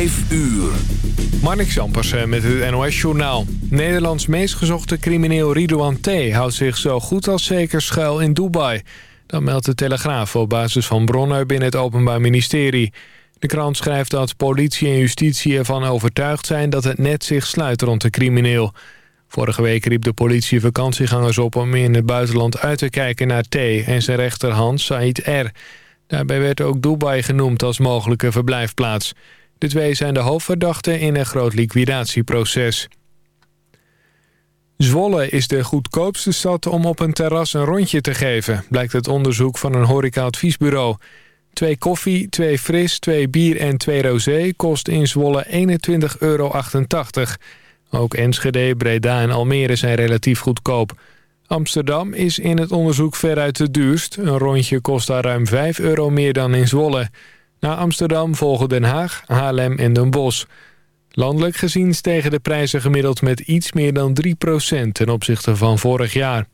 5 uur. Marnik Zampersen met het NOS-journaal. Nederlands meest gezochte crimineel Ridouan T. houdt zich zo goed als zeker schuil in Dubai. Dat meldt de Telegraaf op basis van bronnen binnen het Openbaar Ministerie. De krant schrijft dat politie en justitie ervan overtuigd zijn... dat het net zich sluit rond de crimineel. Vorige week riep de politie vakantiegangers op om in het buitenland uit te kijken naar T... en zijn rechterhand Said R. Daarbij werd ook Dubai genoemd als mogelijke verblijfplaats. De twee zijn de hoofdverdachten in een groot liquidatieproces. Zwolle is de goedkoopste stad om op een terras een rondje te geven... blijkt het onderzoek van een horeca-adviesbureau. Twee koffie, twee fris, twee bier en twee rosé kost in Zwolle 21,88 euro. Ook Enschede, Breda en Almere zijn relatief goedkoop. Amsterdam is in het onderzoek veruit het duurst. Een rondje kost daar ruim 5 euro meer dan in Zwolle. Na Amsterdam volgen Den Haag, Haarlem en Den Bosch. Landelijk gezien stegen de prijzen gemiddeld met iets meer dan 3% ten opzichte van vorig jaar.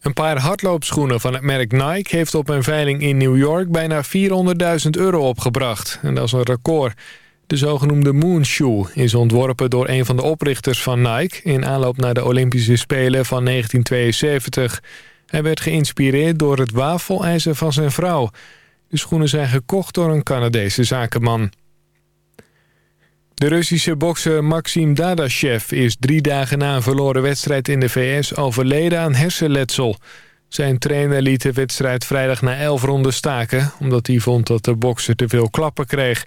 Een paar hardloopschoenen van het merk Nike heeft op een veiling in New York bijna 400.000 euro opgebracht. En dat is een record. De zogenoemde Moonshoe is ontworpen door een van de oprichters van Nike... in aanloop naar de Olympische Spelen van 1972. Hij werd geïnspireerd door het wafelijzer van zijn vrouw. De schoenen zijn gekocht door een Canadese zakenman. De Russische bokser Maxim Dadashev is drie dagen na een verloren wedstrijd in de VS overleden aan hersenletsel. Zijn trainer liet de wedstrijd vrijdag na elf ronden staken... omdat hij vond dat de bokser te veel klappen kreeg.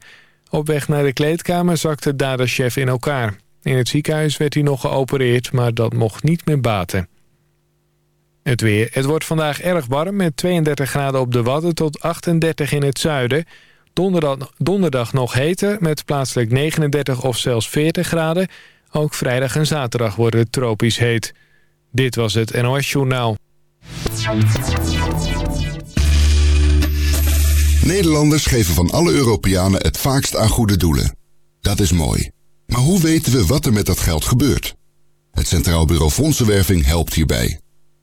Op weg naar de kleedkamer zakte Dadashev in elkaar. In het ziekenhuis werd hij nog geopereerd, maar dat mocht niet meer baten. Het weer. Het wordt vandaag erg warm met 32 graden op de Wadden tot 38 in het zuiden. Donderdag, nog heter met plaatselijk 39 of zelfs 40 graden. Ook vrijdag en zaterdag wordt het tropisch heet. Dit was het NOS Journaal. Nederlanders geven van alle Europeanen het vaakst aan goede doelen. Dat is mooi. Maar hoe weten we wat er met dat geld gebeurt? Het Centraal Bureau Fondsenwerving helpt hierbij.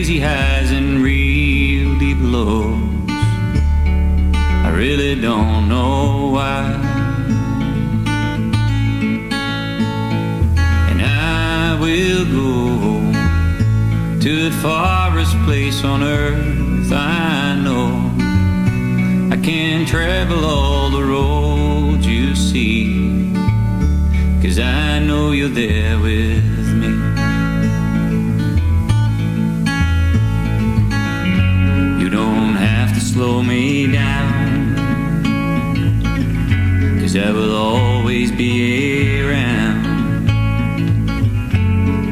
easy has. slow me down. Cause I will always be around.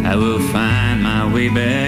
I will find my way back.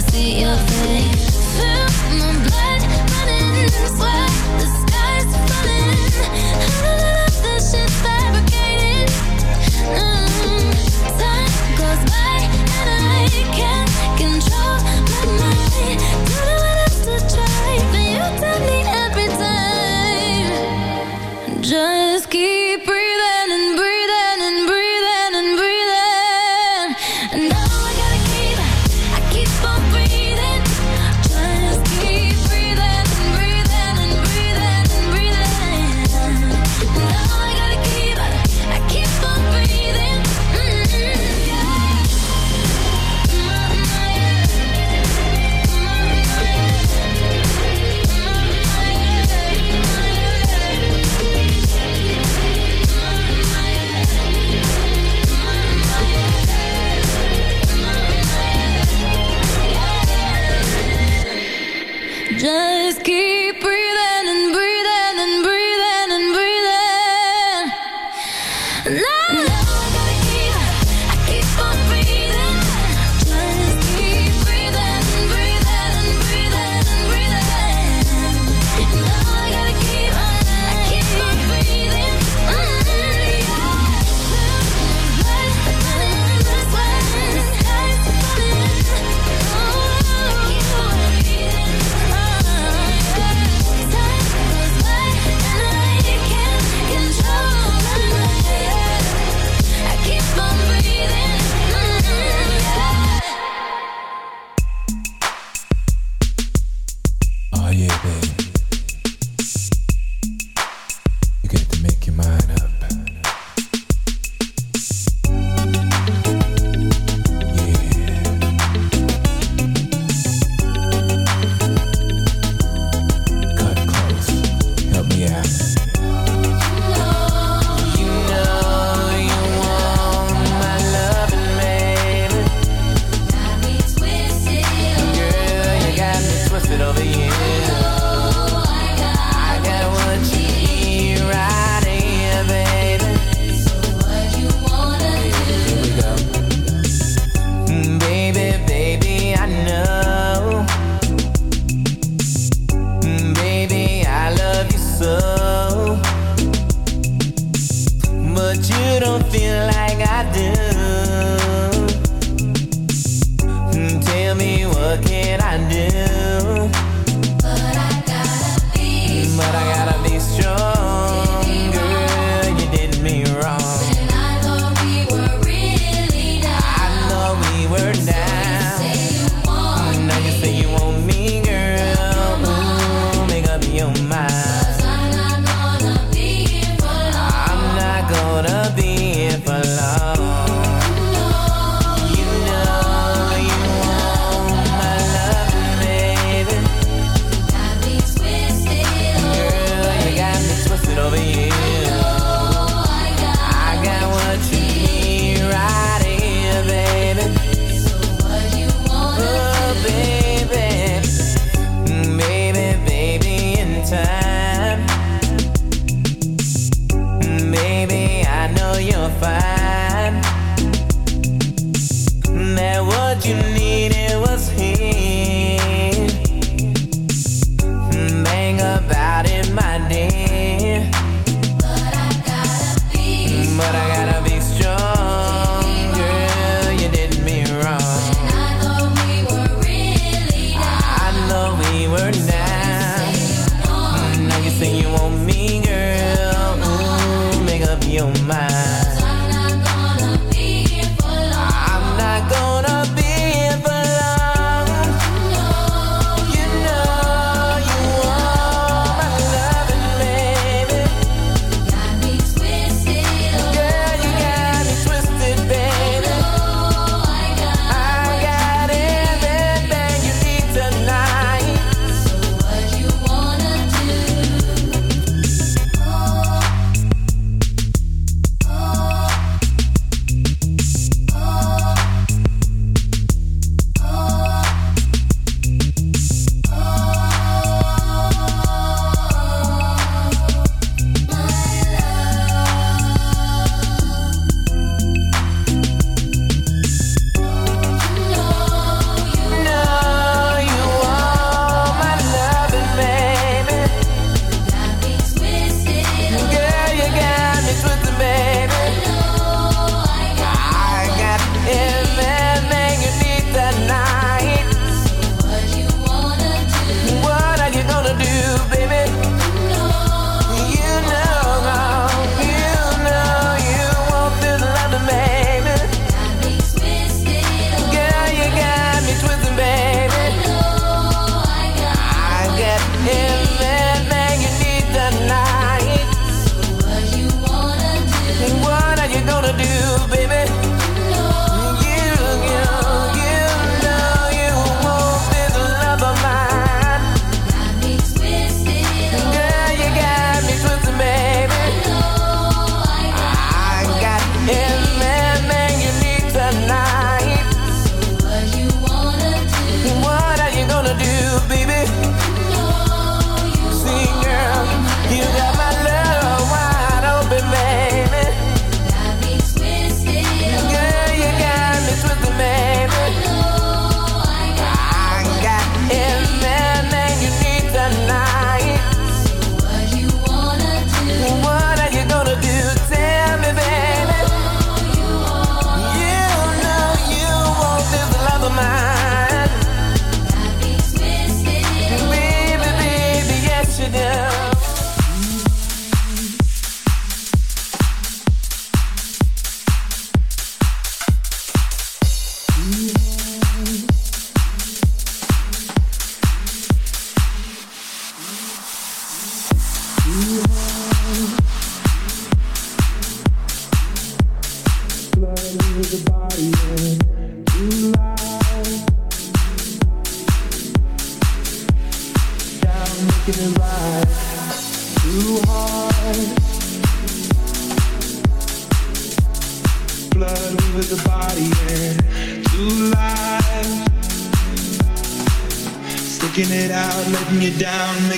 I see your face.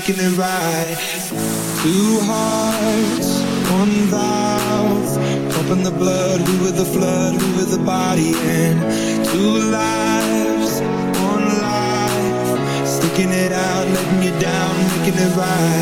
making it right. Two hearts, one vow, Pumping the blood, we were the flood, we were the body. And two lives, one life. Sticking it out, letting you down, making it right.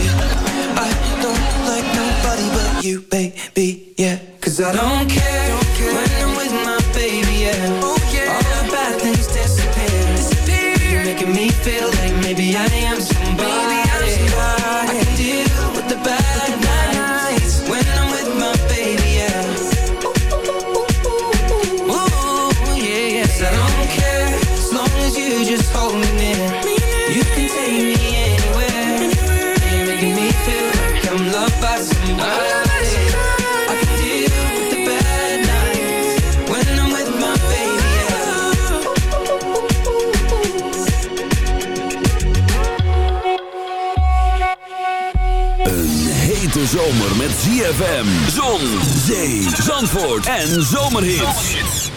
ZFM, Zon, Zee, Zandvoort en Zomerhit.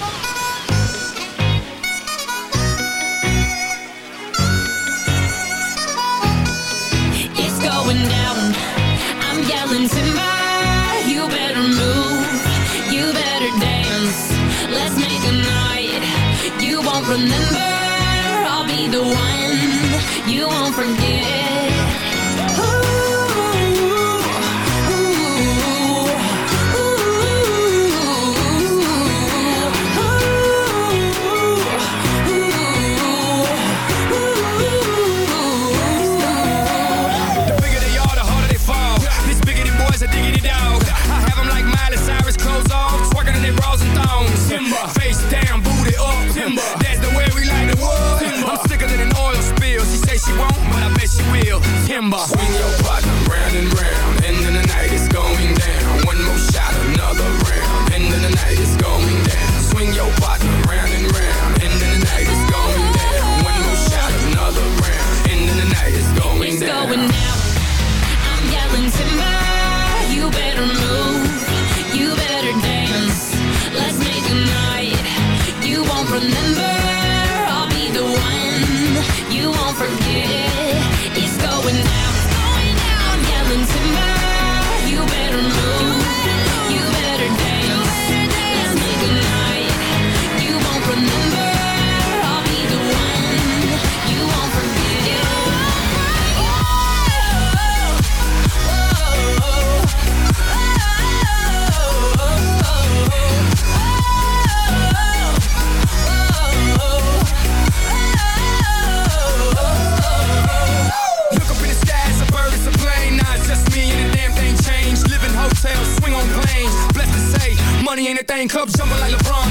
It's going down, I'm yelling timber. You better move, you better dance. Let's make a night, you won't remember. I'll be the one, you won't forget. that thing, club jumping like LeBron.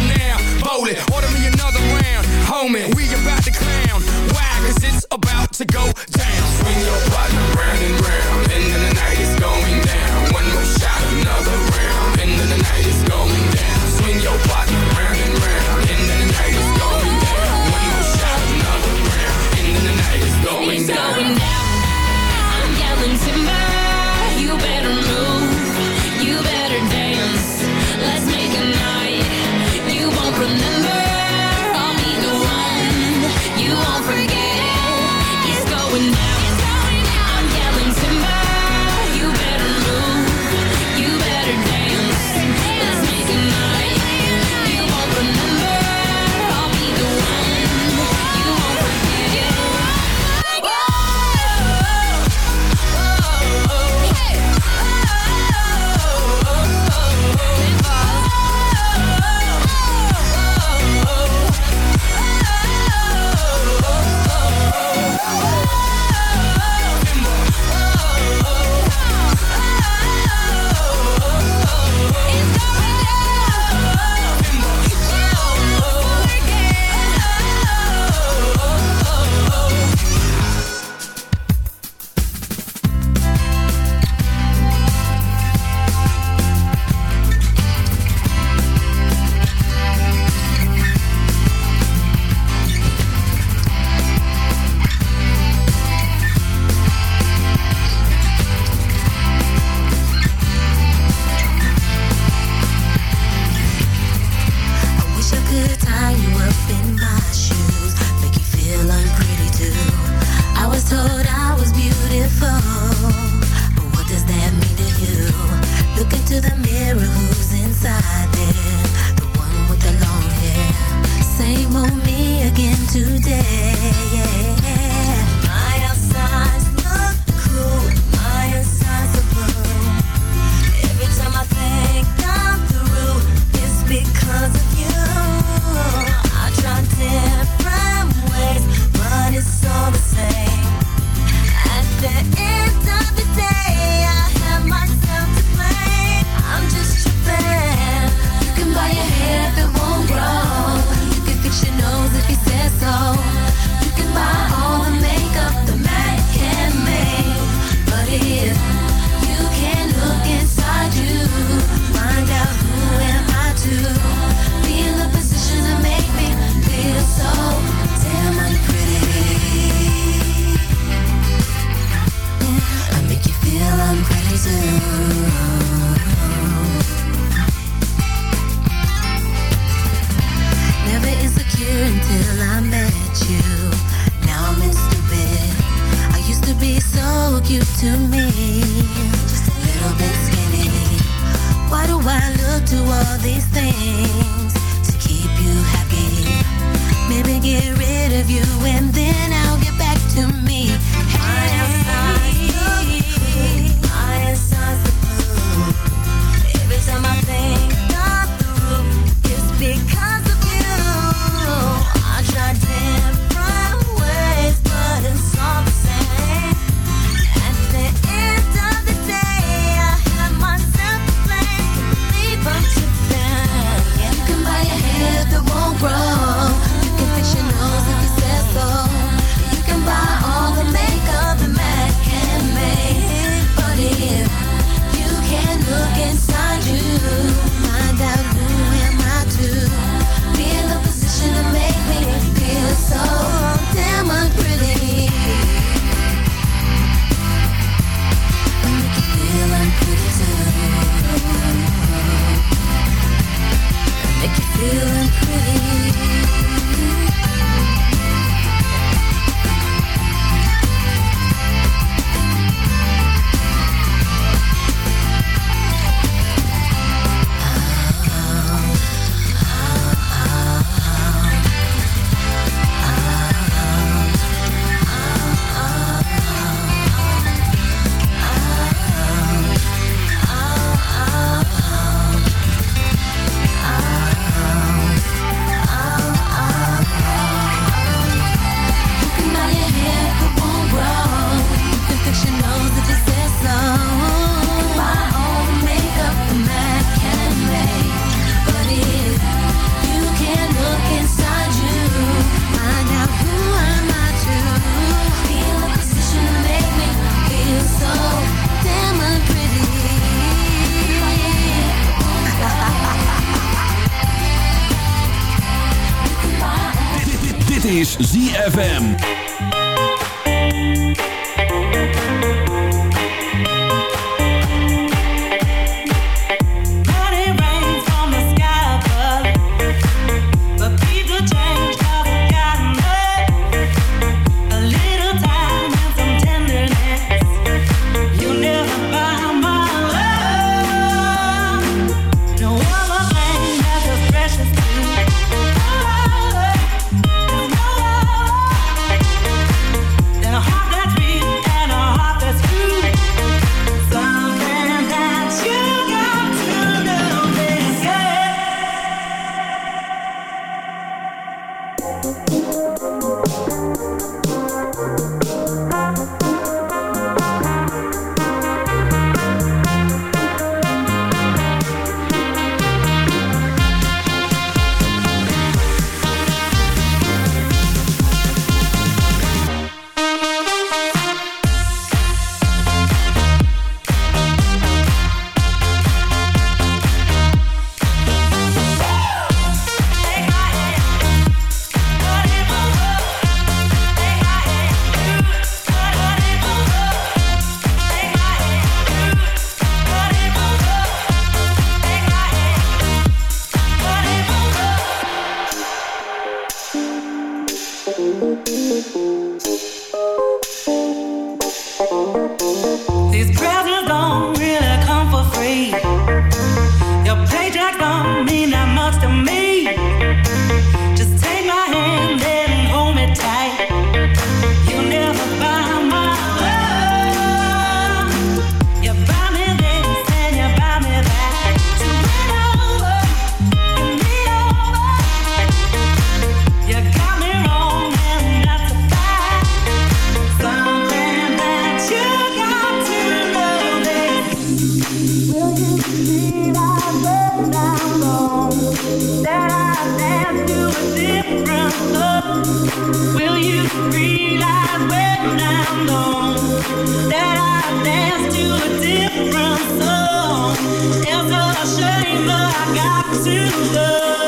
Got to know.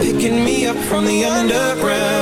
picking me up from the underground.